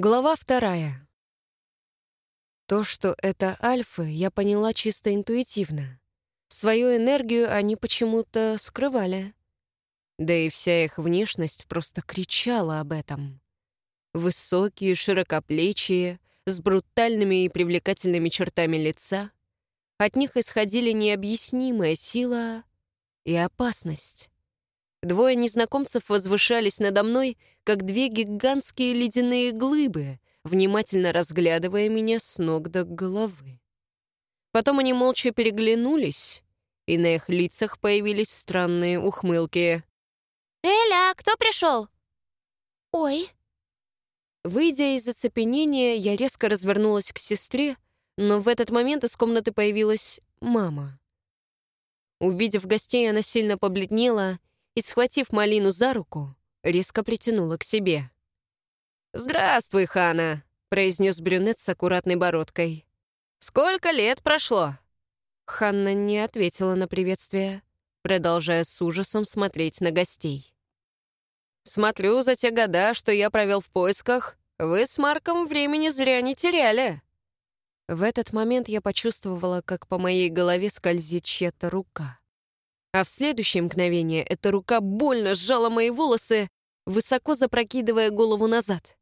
Глава вторая. То, что это альфы, я поняла чисто интуитивно. Свою энергию они почему-то скрывали. Да и вся их внешность просто кричала об этом. Высокие, широкоплечие, с брутальными и привлекательными чертами лица. От них исходили необъяснимая сила и опасность. Двое незнакомцев возвышались надо мной, как две гигантские ледяные глыбы, внимательно разглядывая меня с ног до головы. Потом они молча переглянулись, и на их лицах появились странные ухмылки. «Эля, кто пришел?» «Ой». Выйдя из оцепенения, я резко развернулась к сестре, но в этот момент из комнаты появилась мама. Увидев гостей, она сильно побледнела и, схватив Малину за руку, резко притянула к себе. «Здравствуй, Хана», — произнес брюнет с аккуратной бородкой. «Сколько лет прошло?» Ханна не ответила на приветствие, продолжая с ужасом смотреть на гостей. «Смотрю, за те года, что я провел в поисках, вы с Марком времени зря не теряли». В этот момент я почувствовала, как по моей голове скользит чья-то рука. А в следующее мгновение эта рука больно сжала мои волосы, высоко запрокидывая голову назад.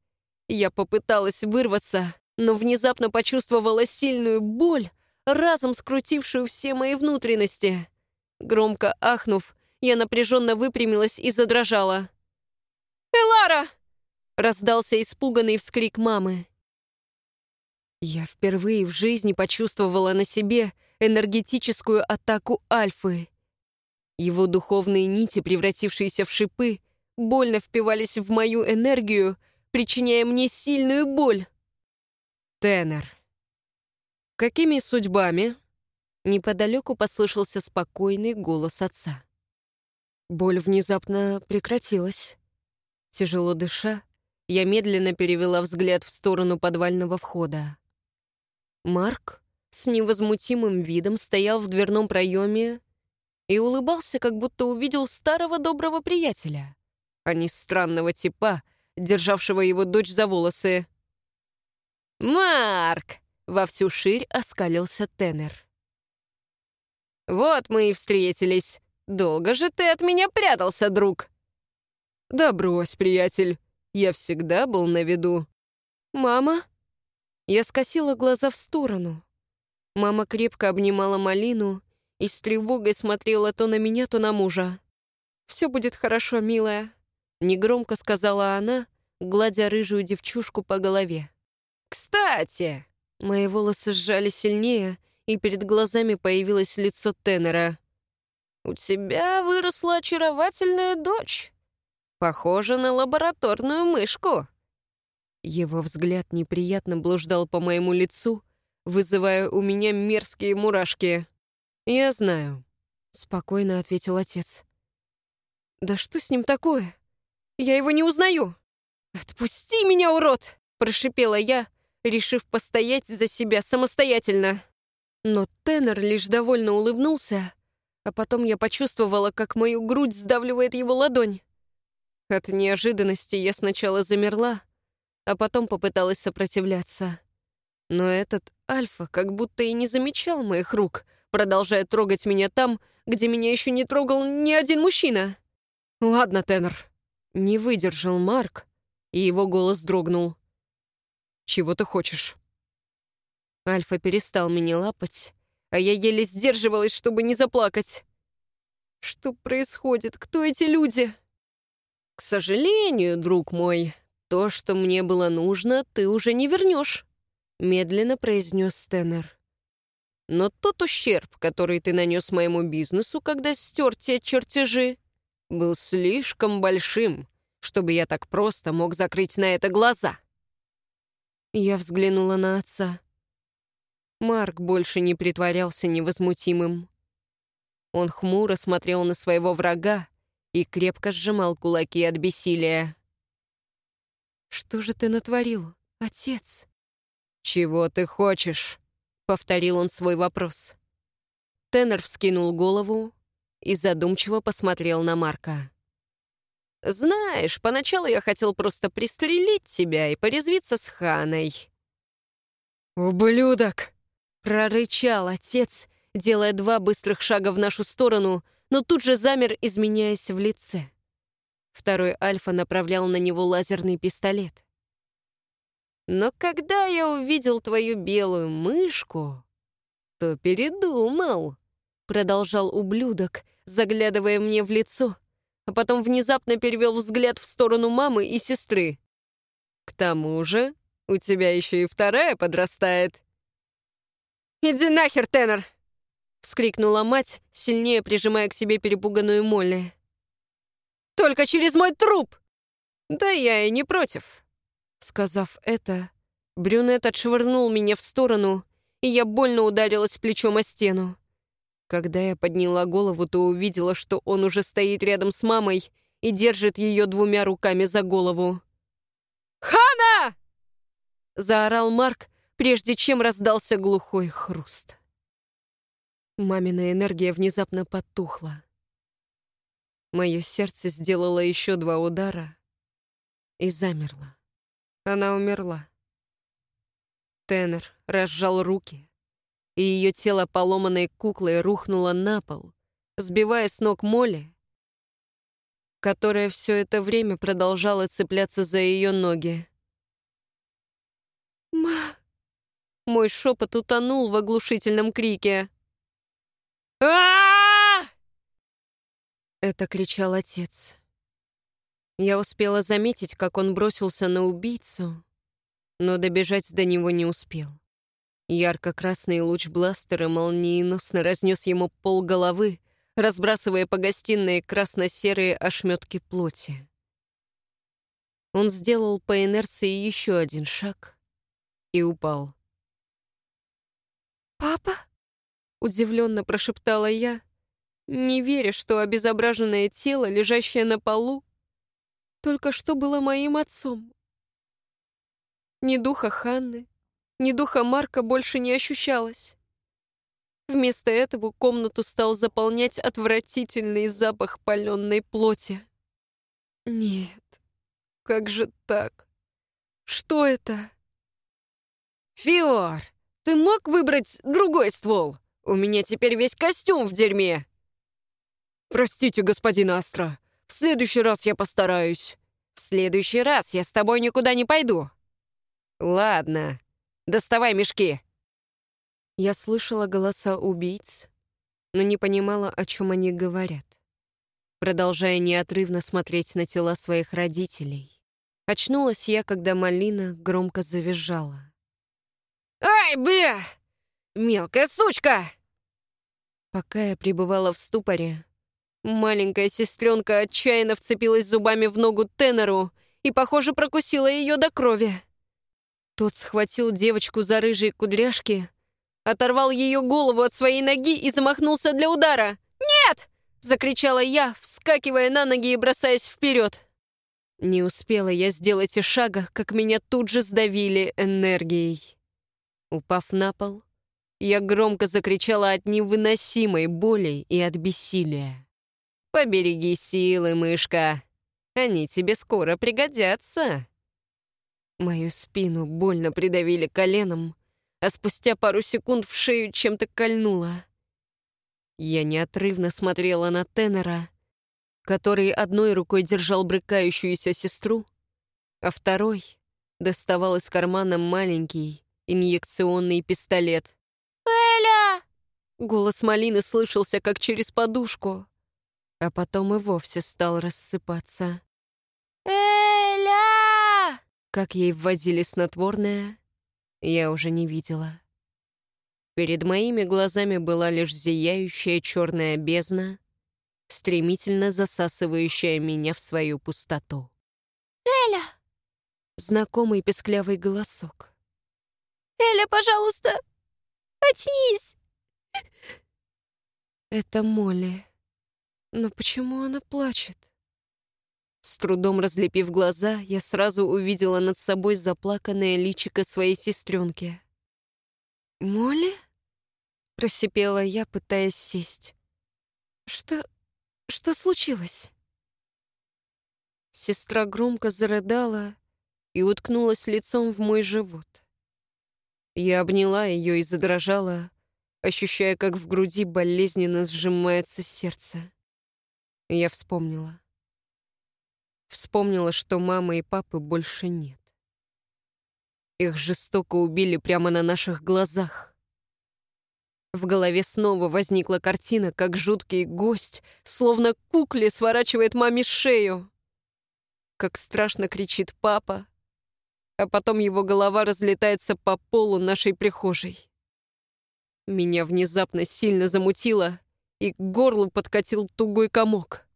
Я попыталась вырваться, но внезапно почувствовала сильную боль, разом скрутившую все мои внутренности. Громко ахнув, я напряженно выпрямилась и задрожала. «Элара!» — раздался испуганный вскрик мамы. Я впервые в жизни почувствовала на себе энергетическую атаку Альфы. Его духовные нити, превратившиеся в шипы, больно впивались в мою энергию, причиняя мне сильную боль. Теннер. Какими судьбами? Неподалеку послышался спокойный голос отца. Боль внезапно прекратилась. Тяжело дыша, я медленно перевела взгляд в сторону подвального входа. Марк с невозмутимым видом стоял в дверном проеме и улыбался, как будто увидел старого доброго приятеля, а не странного типа, державшего его дочь за волосы. «Марк!» — во всю ширь оскалился Теннер. «Вот мы и встретились. Долго же ты от меня прятался, друг?» «Да брось, приятель. Я всегда был на виду». «Мама?» Я скосила глаза в сторону. Мама крепко обнимала малину, и с тревогой смотрела то на меня, то на мужа. «Все будет хорошо, милая», — негромко сказала она, гладя рыжую девчушку по голове. «Кстати!» Мои волосы сжали сильнее, и перед глазами появилось лицо Теннера. «У тебя выросла очаровательная дочь. Похожа на лабораторную мышку». Его взгляд неприятно блуждал по моему лицу, вызывая у меня мерзкие мурашки. «Я знаю», — спокойно ответил отец. «Да что с ним такое? Я его не узнаю!» «Отпусти меня, урод!» — прошипела я, решив постоять за себя самостоятельно. Но Теннер лишь довольно улыбнулся, а потом я почувствовала, как мою грудь сдавливает его ладонь. От неожиданности я сначала замерла, а потом попыталась сопротивляться. Но этот Альфа как будто и не замечал моих рук — продолжая трогать меня там, где меня еще не трогал ни один мужчина. «Ладно, Теннер». Не выдержал Марк, и его голос дрогнул. «Чего ты хочешь?» Альфа перестал меня лапать, а я еле сдерживалась, чтобы не заплакать. «Что происходит? Кто эти люди?» «К сожалению, друг мой, то, что мне было нужно, ты уже не вернешь», — медленно произнес Стэннер. Но тот ущерб, который ты нанес моему бизнесу, когда стер те чертежи, был слишком большим, чтобы я так просто мог закрыть на это глаза. Я взглянула на отца. Марк больше не притворялся невозмутимым. Он хмуро смотрел на своего врага и крепко сжимал кулаки от бессилия. «Что же ты натворил, отец?» «Чего ты хочешь?» — повторил он свой вопрос. Теннер вскинул голову и задумчиво посмотрел на Марка. Знаешь, поначалу я хотел просто пристрелить тебя и порезвиться с Ханой». «Ублюдок!» — прорычал отец, делая два быстрых шага в нашу сторону, но тут же замер, изменяясь в лице. Второй Альфа направлял на него лазерный пистолет. «Но когда я увидел твою белую мышку, то передумал», — продолжал ублюдок, заглядывая мне в лицо, а потом внезапно перевел взгляд в сторону мамы и сестры. «К тому же у тебя еще и вторая подрастает». «Иди нахер, Теннер!» — вскрикнула мать, сильнее прижимая к себе перепуганную Молли. «Только через мой труп!» «Да я и не против». Сказав это, брюнет отшвырнул меня в сторону, и я больно ударилась плечом о стену. Когда я подняла голову, то увидела, что он уже стоит рядом с мамой и держит ее двумя руками за голову. «Хана!» — заорал Марк, прежде чем раздался глухой хруст. Мамина энергия внезапно потухла. Мое сердце сделало еще два удара и замерло. Она умерла. Теннер разжал руки, и ее тело поломанной куклой рухнуло на пол, сбивая с ног Молли, которая все это время продолжала цепляться за ее ноги. «Ма!» Мой шепот утонул в оглушительном крике. а Это кричал отец. Я успела заметить, как он бросился на убийцу, но добежать до него не успел. Ярко-красный луч бластера молниеносно разнес ему пол головы, разбрасывая по гостиной красно-серые ошметки плоти. Он сделал по инерции еще один шаг и упал. «Папа?» — удивленно прошептала я, не веря, что обезображенное тело, лежащее на полу, только что было моим отцом. Ни духа Ханны, ни духа Марка больше не ощущалось. Вместо этого комнату стал заполнять отвратительный запах паленой плоти. Нет, как же так? Что это? Фиор, ты мог выбрать другой ствол? У меня теперь весь костюм в дерьме. Простите, господин Астра, в следующий раз я постараюсь. В следующий раз я с тобой никуда не пойду. Ладно, Доставай мешки!» Я слышала голоса убийц, но не понимала, о чем они говорят, продолжая неотрывно смотреть на тела своих родителей. Очнулась я, когда малина громко завизжала. «Ай, бля! Мелкая сучка!» Пока я пребывала в ступоре, маленькая сестренка отчаянно вцепилась зубами в ногу Теннеру и, похоже, прокусила ее до крови. Тот схватил девочку за рыжие кудряшки, оторвал ее голову от своей ноги и замахнулся для удара. «Нет!» — закричала я, вскакивая на ноги и бросаясь вперед. Не успела я сделать и шага, как меня тут же сдавили энергией. Упав на пол, я громко закричала от невыносимой боли и от бессилия. «Побереги силы, мышка! Они тебе скоро пригодятся!» Мою спину больно придавили коленом, а спустя пару секунд в шею чем-то кольнуло. Я неотрывно смотрела на Теннера, который одной рукой держал брыкающуюся сестру, а второй доставал из кармана маленький инъекционный пистолет. «Эля!» Голос Малины слышался как через подушку, а потом и вовсе стал рассыпаться. Как ей вводили снотворное, я уже не видела. Перед моими глазами была лишь зияющая черная бездна, стремительно засасывающая меня в свою пустоту. «Эля!» Знакомый песклявый голосок. «Эля, пожалуйста, очнись!» Это Молли. Но почему она плачет? С трудом разлепив глаза, я сразу увидела над собой заплаканное личико своей сестренки. «Молли?» — просипела я, пытаясь сесть. «Что... что случилось?» Сестра громко зарыдала и уткнулась лицом в мой живот. Я обняла ее и задрожала, ощущая, как в груди болезненно сжимается сердце. Я вспомнила. Вспомнила, что мамы и папы больше нет. Их жестоко убили прямо на наших глазах. В голове снова возникла картина, как жуткий гость, словно кукле, сворачивает маме шею. Как страшно кричит папа, а потом его голова разлетается по полу нашей прихожей. Меня внезапно сильно замутило, и к горлу подкатил тугой комок.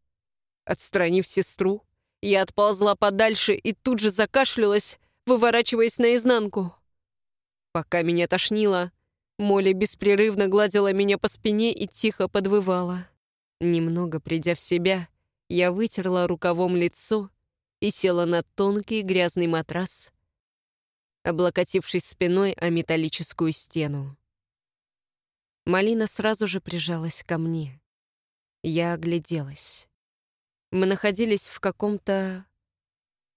Отстранив сестру, я отползла подальше и тут же закашлялась, выворачиваясь наизнанку. Пока меня тошнило, Молли беспрерывно гладила меня по спине и тихо подвывала. Немного придя в себя, я вытерла рукавом лицо и села на тонкий грязный матрас, облокотившись спиной о металлическую стену. Малина сразу же прижалась ко мне. Я огляделась. Мы находились в каком-то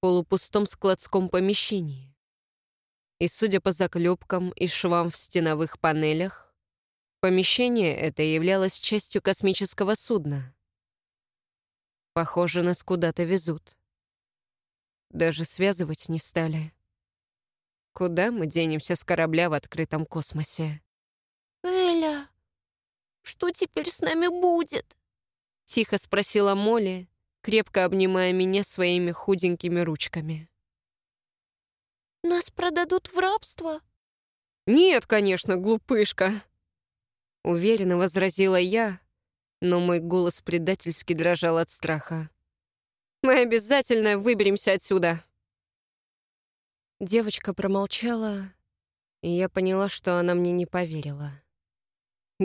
полупустом складском помещении и, судя по заклепкам и швам в стеновых панелях, помещение это являлось частью космического судна. Похоже, нас куда-то везут. Даже связывать не стали. Куда мы денемся с корабля в открытом космосе? «Эля, что теперь с нами будет?» Тихо спросила Молли, крепко обнимая меня своими худенькими ручками. Нас продадут в рабство?» «Нет, конечно, глупышка!» Уверенно возразила я, но мой голос предательски дрожал от страха. «Мы обязательно выберемся отсюда!» Девочка промолчала, и я поняла, что она мне не поверила.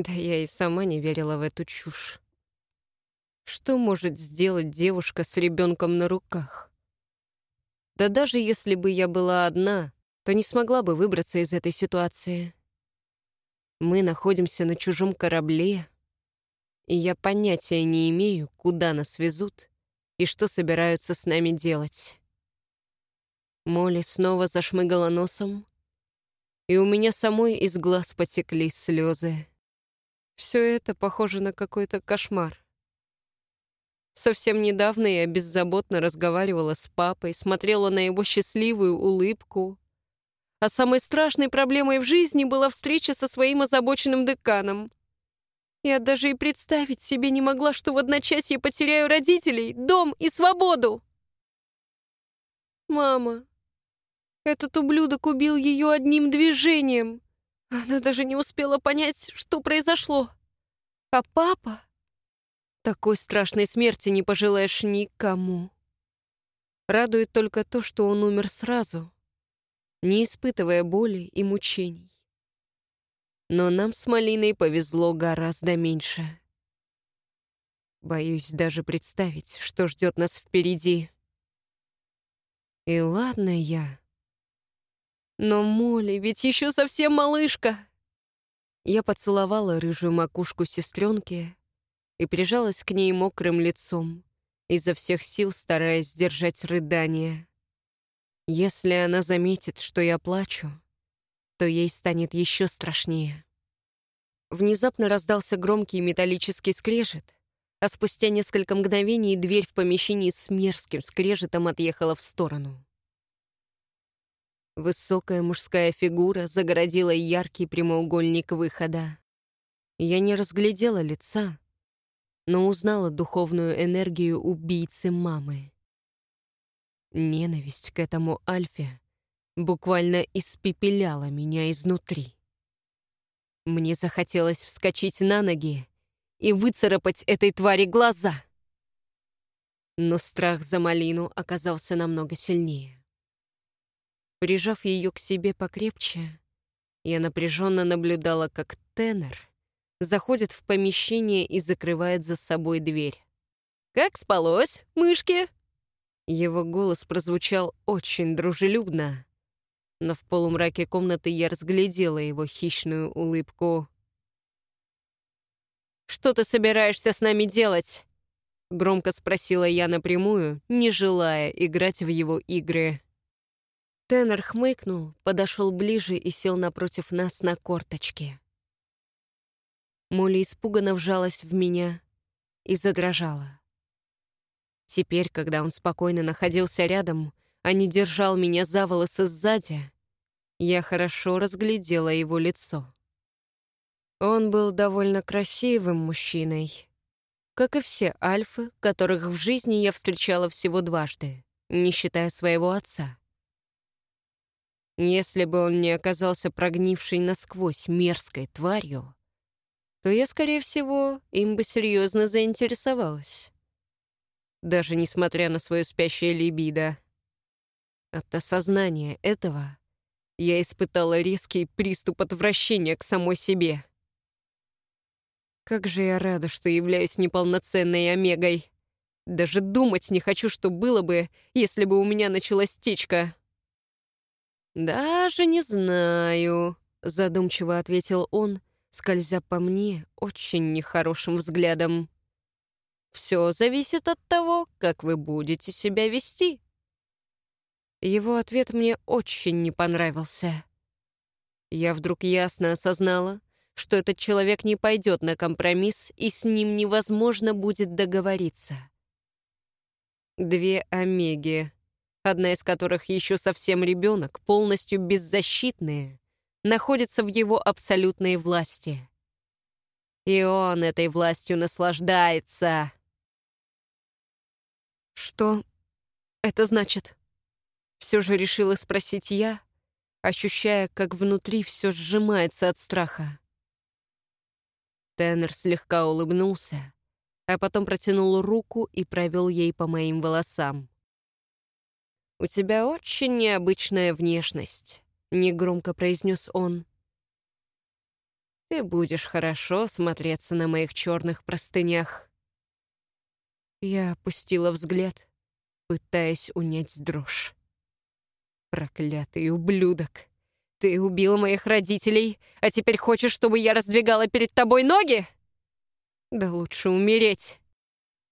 Да я и сама не верила в эту чушь. Что может сделать девушка с ребенком на руках? Да даже если бы я была одна, то не смогла бы выбраться из этой ситуации. Мы находимся на чужом корабле, и я понятия не имею, куда нас везут и что собираются с нами делать. Молли снова зашмыгала носом, и у меня самой из глаз потекли слезы. Все это похоже на какой-то кошмар. Совсем недавно я беззаботно разговаривала с папой, смотрела на его счастливую улыбку. А самой страшной проблемой в жизни была встреча со своим озабоченным деканом. Я даже и представить себе не могла, что в одночасье потеряю родителей, дом и свободу. Мама. Этот ублюдок убил ее одним движением. Она даже не успела понять, что произошло. А папа... Такой страшной смерти не пожелаешь никому. Радует только то, что он умер сразу, не испытывая боли и мучений. Но нам с Малиной повезло гораздо меньше. Боюсь даже представить, что ждет нас впереди. И ладно я. Но Молли ведь еще совсем малышка. Я поцеловала рыжую макушку сестренки, и прижалась к ней мокрым лицом, изо всех сил стараясь сдержать рыдание. Если она заметит, что я плачу, то ей станет еще страшнее. Внезапно раздался громкий металлический скрежет, а спустя несколько мгновений дверь в помещении с мерзким скрежетом отъехала в сторону. Высокая мужская фигура загородила яркий прямоугольник выхода. Я не разглядела лица, но узнала духовную энергию убийцы мамы. Ненависть к этому Альфе буквально испепеляла меня изнутри. Мне захотелось вскочить на ноги и выцарапать этой твари глаза. Но страх за малину оказался намного сильнее. Прижав ее к себе покрепче, я напряженно наблюдала, как Теннер заходит в помещение и закрывает за собой дверь. «Как спалось, мышки?» Его голос прозвучал очень дружелюбно, но в полумраке комнаты я разглядела его хищную улыбку. «Что ты собираешься с нами делать?» — громко спросила я напрямую, не желая играть в его игры. Теннер хмыкнул, подошел ближе и сел напротив нас на корточке. Молли испуганно вжалась в меня и задрожала. Теперь, когда он спокойно находился рядом, а не держал меня за волосы сзади, я хорошо разглядела его лицо. Он был довольно красивым мужчиной, как и все альфы, которых в жизни я встречала всего дважды, не считая своего отца. Если бы он не оказался прогнившей насквозь мерзкой тварью, то я, скорее всего, им бы серьезно заинтересовалась. Даже несмотря на свое спящее либидо. От осознания этого я испытала резкий приступ отвращения к самой себе. Как же я рада, что являюсь неполноценной омегой. Даже думать не хочу, что было бы, если бы у меня началась течка. «Даже не знаю», — задумчиво ответил он, скользя по мне очень нехорошим взглядом. «Все зависит от того, как вы будете себя вести». Его ответ мне очень не понравился. Я вдруг ясно осознала, что этот человек не пойдет на компромисс, и с ним невозможно будет договориться. Две Омеги, одна из которых еще совсем ребенок, полностью беззащитные, находится в его абсолютной власти. И он этой властью наслаждается. «Что это значит?» Все же решила спросить я, ощущая, как внутри все сжимается от страха. Теннер слегка улыбнулся, а потом протянул руку и провел ей по моим волосам. «У тебя очень необычная внешность», — негромко произнес он. «Ты будешь хорошо смотреться на моих черных простынях». Я опустила взгляд, пытаясь унять дрожь. «Проклятый ублюдок!» «Ты убил моих родителей, а теперь хочешь, чтобы я раздвигала перед тобой ноги?» «Да лучше умереть».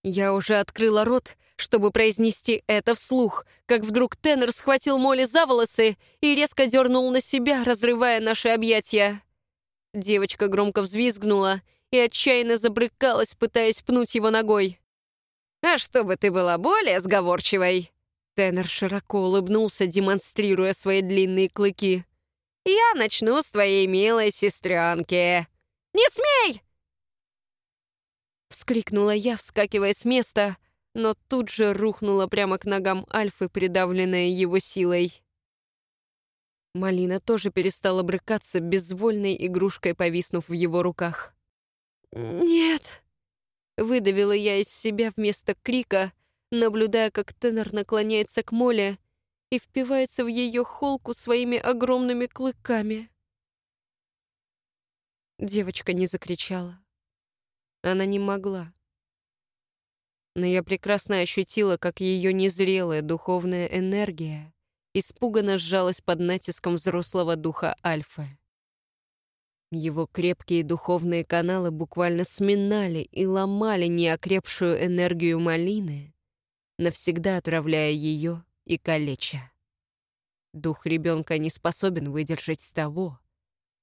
Я уже открыла рот, чтобы произнести это вслух, как вдруг Теннер схватил Молли за волосы и резко дернул на себя, разрывая наши объятия. Девочка громко взвизгнула и отчаянно забрыкалась, пытаясь пнуть его ногой. «А чтобы ты была более сговорчивой!» Теннер широко улыбнулся, демонстрируя свои длинные клыки. Я начну с твоей милой сестренки. Не смей!» Вскрикнула я, вскакивая с места, но тут же рухнула прямо к ногам Альфы, придавленная его силой. Малина тоже перестала брыкаться, безвольной игрушкой повиснув в его руках. «Нет!» — выдавила я из себя вместо крика, наблюдая, как тенор наклоняется к Моле и впивается в ее холку своими огромными клыками. Девочка не закричала. Она не могла. Но я прекрасно ощутила, как ее незрелая духовная энергия испуганно сжалась под натиском взрослого духа Альфы. Его крепкие духовные каналы буквально сминали и ломали неокрепшую энергию малины, навсегда отравляя ее и калеча. Дух ребенка не способен выдержать того,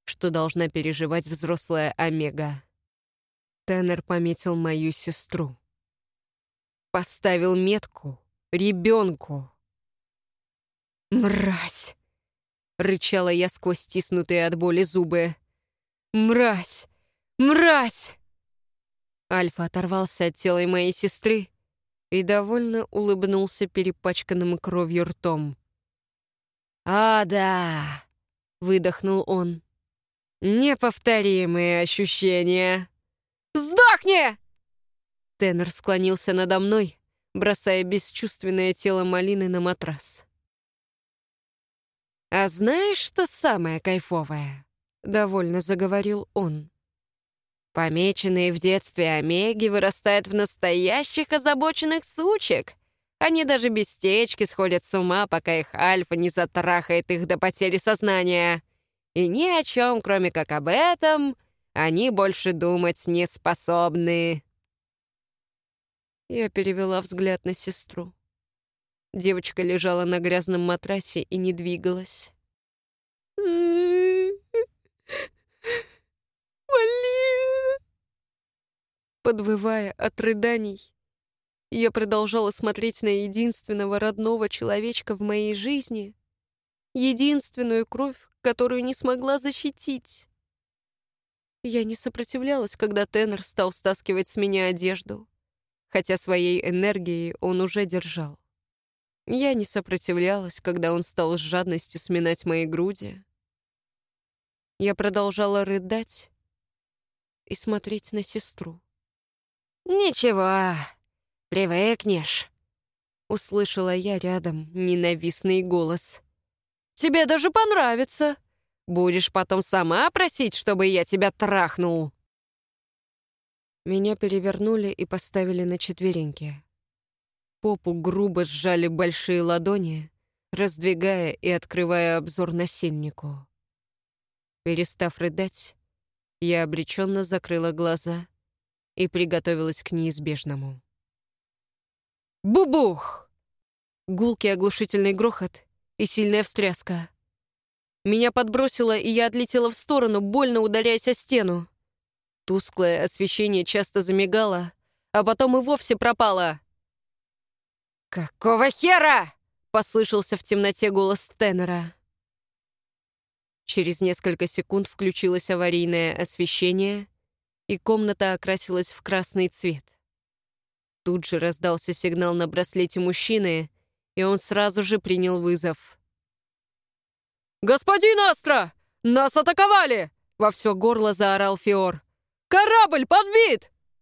что должна переживать взрослая Омега. Теннер пометил мою сестру. Поставил метку ребенку. «Мразь!» — рычала я сквозь стиснутые от боли зубы. «Мразь! Мразь!» Альфа оторвался от тела моей сестры и довольно улыбнулся перепачканным кровью ртом. «А, да!» — выдохнул он. «Неповторимые ощущения!» «Сдохни!» Теннер склонился надо мной, бросая бесчувственное тело малины на матрас. «А знаешь, что самое кайфовое?» — довольно заговорил он. Помеченные в детстве омеги вырастают в настоящих озабоченных сучек. Они даже без течки сходят с ума, пока их альфа не затрахает их до потери сознания. И ни о чем, кроме как об этом, они больше думать не способны. Я перевела взгляд на сестру. Девочка лежала на грязном матрасе и не двигалась. Подвывая от рыданий, я продолжала смотреть на единственного родного человечка в моей жизни, единственную кровь, которую не смогла защитить. Я не сопротивлялась, когда Теннер стал стаскивать с меня одежду, хотя своей энергией он уже держал. Я не сопротивлялась, когда он стал с жадностью сминать мои груди. Я продолжала рыдать и смотреть на сестру. «Ничего, привыкнешь», — услышала я рядом ненавистный голос. «Тебе даже понравится. Будешь потом сама просить, чтобы я тебя трахнул». Меня перевернули и поставили на четвереньки. Попу грубо сжали большие ладони, раздвигая и открывая обзор насильнику. Перестав рыдать, я обреченно закрыла глаза и приготовилась к неизбежному. Бубух! Гулкий оглушительный грохот и сильная встряска. Меня подбросило, и я отлетела в сторону, больно ударяясь о стену. Тусклое освещение часто замигало, а потом и вовсе пропало. «Какого хера?» — послышался в темноте голос Теннера. Через несколько секунд включилось аварийное освещение, и комната окрасилась в красный цвет. Тут же раздался сигнал на браслете мужчины, и он сразу же принял вызов. «Господин Астра! Нас атаковали!» — во все горло заорал Фиор. «Корабль подбит!